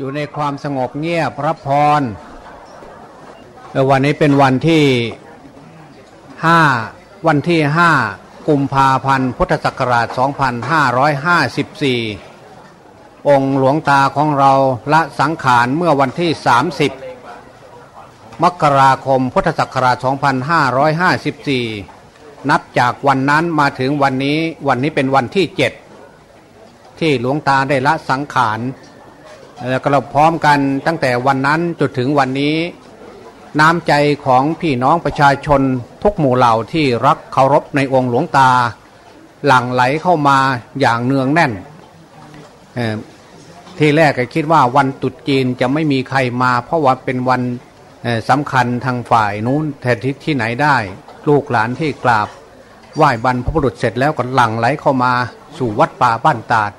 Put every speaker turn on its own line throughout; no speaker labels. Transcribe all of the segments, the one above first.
อยู่ในความสงบเงียบรับพร วันนี้เป็นวันที่ห้าวันที่ห้ากุมภาพันธ์พุทธศักราช 2554 องค์หลวงตาของเราละสังขารเมื่อวันที่ 30 มกราคมพุทธศักราช 2554 นับจากวันนั้นมาถึงวันนี้วันนี้เป็นวันที่ 7 ที่หลวงตาได้ละสังขาร แล้วก็เราพร้อมกันตั้งแต่วันนั้นจนถึงวันนี้ น้ำใจของพี่น้องประชาชนทุกหมู่เหล่าที่รักเคารพในองค์หลวงตา หลั่งไหลเข้ามาอย่างเนืองแน่นที่แรกก็คิดว่าวันตรุษจีนจะไม่มีใครมา เพราะว่าเป็นวันสำคัญทางฝ่ายนู้นแทนที่ที่ไหนได้ ลูกหลานที่กราบไหว้บรรพบุรุษเสร็จแล้วก็หลั่งไหลเข้ามาสู่วัดป่าบ้านตาด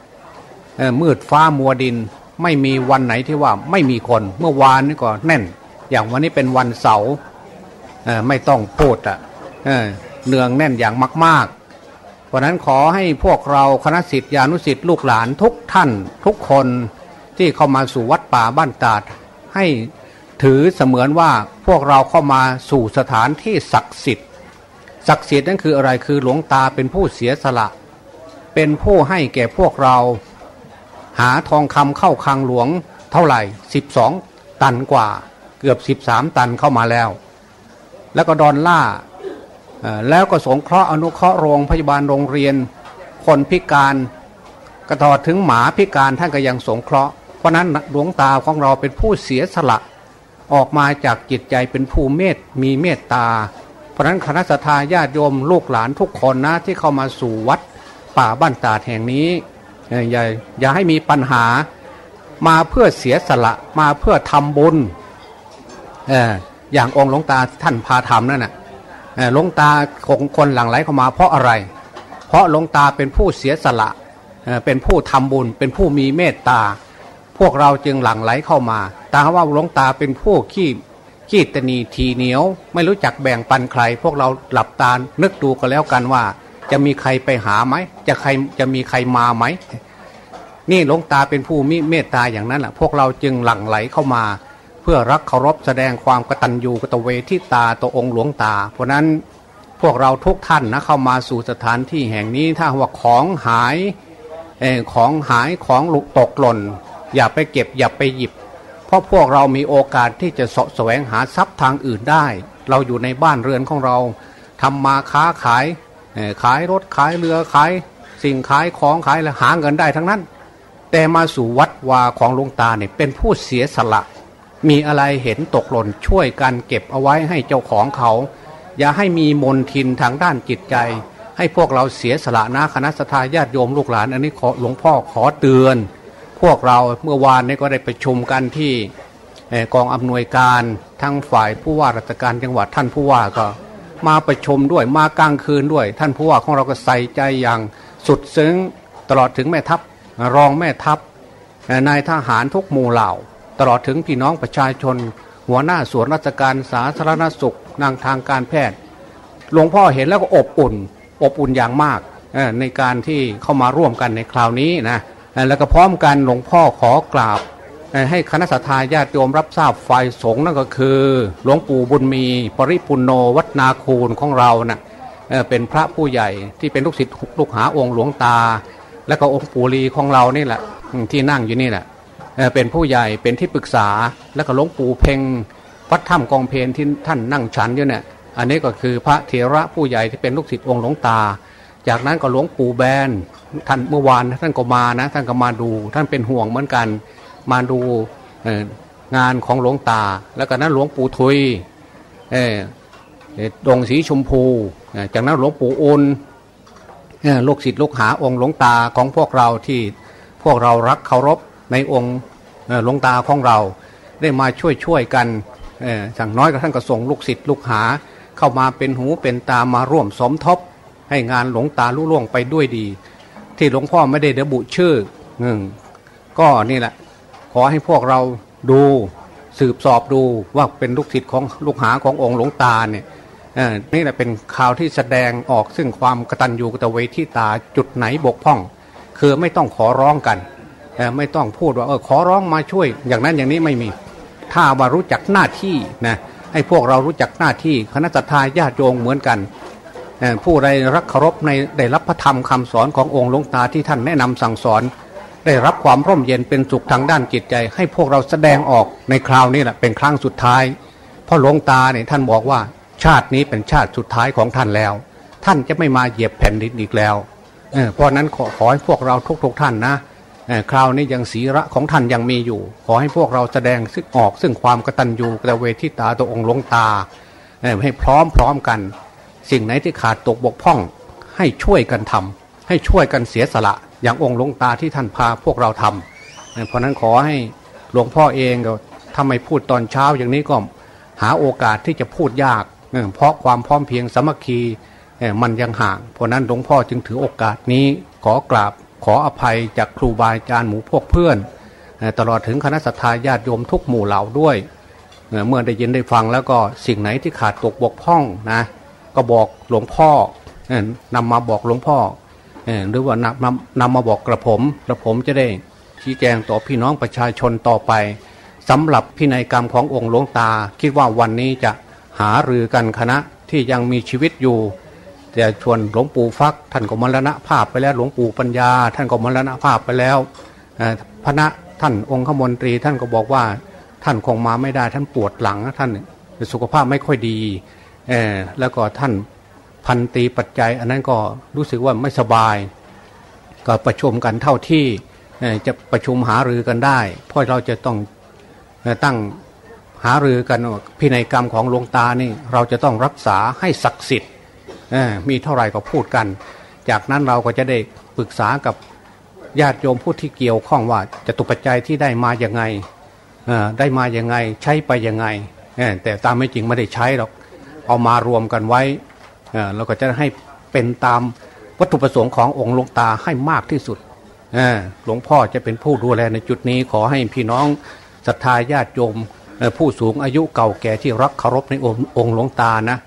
มืดฟ้ามัวดิน ไม่มีวันไหนที่ว่าไม่มีคน เมื่อวานนี่ก็แน่น อย่างวันนี้เป็นวันเสาร์ไม่ต้องพูดอะเอเนืองแน่นอย่างมาก ๆ เพราะฉะนั้นขอให้พวกเราคณะสิทธิานุสิทธิ์ลูกหลานทุกท่านทุกคนที่เข้ามาสู่วัดป่าบ้านตาดให้ถือเสมือนว่าพวกเราเข้ามาสู่สถานที่ศักดิ์สิทธิ์ศักดิ์สิทธิ์นั่นคืออะไรคือหลวงตาเป็นผู้เสียสละ เป็นผู้ให้แก่พวกเรา หาทองคำเข้าคลังหลวงเท่าไหร่ 12 ตันกว่าเกือบ 13 ตันเข้ามาแล้ว แล้วก็ดอนล่าแล้วก็สงเคราะห์อนุเคราะห์โรงพยาบาลโรงเรียน คนพิการกระทอดถึงหมาพิการท่านก็ยังสงเคราะห์เพราะนั้นหลวงตาของเราเป็นผู้เสียสละออกมาจากจิตใจเป็นผู้เมตมีเมตตา เพราะนั้นคณะสัตยาญาติโยมลูกหลานทุกคนนะที่เข้ามาสู่วัดป่าบ้านตาดแห่งนี้ อย่าอย่าให้มีปัญหามาเพื่อเสียสละมาเพื่อทำบุญเอออย่างองค์หลวงตาท่านพาทำนั่นน่ะหลวงตาของคนหลั่งไหลเข้ามาเพราะอะไร เพราะหลวงตาเป็นผู้เสียสละเป็นผู้ทำบุญ เป็นผู้มีเมตตา พวกเราจึงหลั่งไหลเข้ามาแต่ว่าหลวงตาเป็นผู้ขี้ขี้ตนีทีเหนียว ไม่รู้จักแบ่งปันใคร พวกเราหลับตานึกดูกันแล้วกันว่า จะมีใครไปหาไหมจะใครจะมีใครมาไหมนี่หลวงตาเป็นผู้มีเมตตาอย่างนั้นแหละพวกเราจึงหลั่งไหลเข้ามา เพื่อรักเคารพแสดงความกตัญญูกตเวทิตาต่อองค์หลวงตา เพราะนั้นพวกเราทุกท่านนะเข้ามาสู่สถานที่แห่งนี้ถ้าว่าของหายอของหายของหลุกตกหล่น อย่าไปเก็บอย่าไปหยิบ เพราะพวกเรามีโอกาสที่จะสะแสวงหาทรัพย์ทางอื่นได้ เราอยู่ในบ้านเรือนของเราทำมาค้าขาย ขายรถขายเรือขายสิ่งขายของขายอะไรหาเงินได้ทั้งนั้น แต่มาสู่วัดวาของหลวงตาเนี่ยเป็นผู้เสียสละ มีอะไรเห็นตกหล่นช่วยกันเก็บเอาไว้ให้เจ้าของเขา อย่าให้มีมนทินทางด้านจิตใจ ให้พวกเราเสียสละนะคณะสทาญาติโยมลูกหลาน อันนี้ขอหลวงพ่อขอเตือน พวกเราเมื่อวานนี้ก็ได้ประชุมกันที่กองอำนวยการทั้งฝ่ายผู้ว่าราชการจังหวัดท่านผู้ว่าก็ มาประชุมด้วยมากลางคืนด้วย ท่านผู้ว่าของเราก็ใส่ใจอย่างสุดซึ้งตลอดถึงแม่ทัพรองแม่ทัพนายทหารทุกหมู่เหล่า ตลอดถึงพี่น้องประชาชน หัวหน้าส่วนราชการสาธารณสุขนางทางการแพทย์หลวงพ่อเห็นแล้วก็อบอุ่น อบอุ่นอย่างมากในการที่เข้ามาร่วมกันในคราวนี้นะแล้วก็พร้อมกันหลวงพ่อขอกราบ ให้คณะสัตยาญาติโยมรับทราบฝ่ายสงฆ์นั่นก็คือ หลวงปู่บุญมี ปริปุณโนวัดนาคูลของเรานะ่ะเเป็นพระผู้ใหญ่ที่เป็นลูกศิษย์ลูกหาองค์หลวงตา แล้วก็องค์ปู่ลีของเรานี่แหละที่นั่งอยู่นี่แหละเเป็นผู้ใหญ่เป็นที่ปรึกษาแล้วก็หลวงปู่เพ่งวัดถ้ำกองเพนที่ท่านนั่งฉันอยู่เนี่ยอันนี้ก็คือพระเถระผู้ใหญ่ที่เป็นลูกศิษย์องค์หลวงตา จากนั้นก็หลวงปู่แบนท่านเมื่อวานท่านก็มานะท่านก็มาดู ท่านเป็นห่วงเหมือนกัน มาดูงานของหลวงตา แล้วก็นั้นหลวงปู่ทุยดงสีชมพู จากนั้นหลวงปู่อุนลูกศิษย์ลูกหาองค์หลวงตาของพวกเราที่พวกเรารักเคารพในองค์หลวงตาของเรา ได้มาช่วยช่วยกันสั่งน้อยก็ท่านก็ส่งลูกศิษย์ลูกหา เข้ามาเป็นหูเป็นตามาร่วมสมทบ ให้งานหลวงตาลุล่วงไปด้วยดี ที่หลวงพ่อไม่ได้ระบุชื่อหนึ่งก็นี่แหละ ขอให้พวกเราดูสืบสอบดูว่าเป็นลูกศิษย์ของลูกหาขององค์หลวงตาเนี่ยนี่แหละเป็นข่าวที่แสดงออกซึ่งความกตัญญูกตเวทีตาจุดไหนบกพร่อง คือไม่ต้องขอร้องกันไม่ต้องพูดว่าเออขอร้องมาช่วย อย่างนั้นอย่างนี้ไม่มี ถ้าว่ารู้จักหน้าที่นะให้พวกเรารู้จักหน้าที่คณะทาญาติโยงเหมือนกัน ผู้ใดรักเคารพในได้รับพระธรรมคำสอนขององค์หลวงตาที่ท่านแนะนำสั่งสอน ได้รับความร่มเย็นเป็นสุขทางด้านจิตใจ ให้พวกเราแสดงออกในคราวนี้แหละเป็นครั้งสุดท้ายเพราะหลวงตาเนี่ยท่านบอกว่าชาตินี้เป็นชาติสุดท้ายของท่านแล้ว ท่านจะไม่มาเหยียบแผ่นดินอีกแล้วเเพราะนั้นขอขอให้พวกเราทุกๆทท่านนะคราวนี้ยังศีระของท่านยังมีอยู่ ขอให้พวกเราแสดงซึ่งออกซึ่งความกตัญญูกตเวทิตาตัวองค์หลวงตาให้พร้อมพร้อมกัน สิ่งไหนที่ขาดตกบกพร่อง ให้ช่วยกันทำให้ช่วยกันเสียสละ อย่างองค์หลวงตาที่ท่านพาพวกเราทำเพราะนั้นขอให้หลวงพ่อเองก็ทำไมพูดตอนเช้าอย่างนี้ก็หาโอกาสที่จะพูดยาก เพราะความพร้อมเพียงสมัคคีมันยังห่าง เพราะนั้นหลวงพ่อจึงถือโอกาสนี้ขอกราบขออภัยจากครูบาอาจารย์หมูพวกเพื่อน ตลอดถึงคณะสัตยาญาติโยมทุกหมู่เหล่าด้วย เมื่อได้ยินได้ฟังแล้วก็สิ่งไหนที่ขาดตกบกพร่องนะก็บอกหลวงพ่อนำมาบอกหลวงพ่อ หรือว่านำนำมาบอกกระผมกระผมจะได้ชี้แจงต่อพี่น้องประชาชนต่อไปสำหรับพินัยกรรมขององค์หลวงตา คิดว่าวันนี้จะหารือกันคณะที่ยังมีชีวิตอยู่ แต่ชวนหลวงปู่ฟัก ท่านก็มรณภาพไปแล้วหลวงปู่ปัญญา ท่านก็มรณภาพไปแล้วพระท่านองค์ขมนตรีท่านก็บอกว่าท่านคงมาไม่ได้ท่านปวดหลังท่านสุขภาพไม่ค่อยดีแล้วก็ท่าน พันตีปัจจัย อันนั้นก็รู้สึกว่าไม่สบาย ก็ประชุมกันเท่าที่จะประชุมหารือกันได้ เพราะเราจะต้องตั้งหารือกันพินัยกรรมของหลวงตานี่เราจะต้องรักษาให้ศักดิ์สิทธิ์มีเท่าไหร่ก็พูดกัน จากนั้นเราก็จะได้ปรึกษากับญาติโยมผู้ที่เกี่ยวข้องว่าจะตุปัจจัยที่ได้มาอย่างไงได้มาอย่างไงใช้ไปอยังไงแต่ตามไม่จริงไม่ได้ใช้หรอกเอามารวมกันไว้ เราก็จะให้เป็นตามวัตถุประสงค์ขององค์หลวงตาให้มากที่สุดหลวงพ่อจะเป็นผู้ดูแลในจุดนี้ขอให้พี่น้องศรัทธาญาติโยมผู้สูงอายุเก่าแก่ที่รักเคารพในองค์หลวงตานะ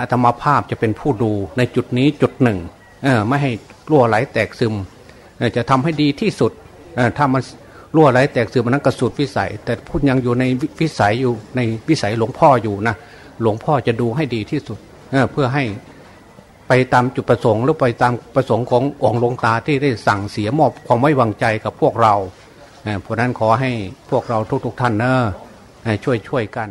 อาตมาภาพจะเป็นผู้ดูในจุดนี้จุดหนึ่งไม่ให้รั่วไหลแตกซึม จะทำให้ดีที่สุดถ้ามันรั่วไหลแตกซึมมันนั้นกระสุดวิสัย แต่พูดยังอยู่ในวิสัยอยู่ในวิสัยหลวงพ่ออยู่นะหลวงพ่อจะดูให้ดีที่สุด เพื่อให้ไปตามจุดประสงค์หรือไปตามประสงค์ขององค์หลวงตาที่ได้สั่งเสียมอบความไว้วางใจกับพวกเราเพราะนั้นขอให้พวกเราทุกๆทท่านเนอะช่วยช่วยกัน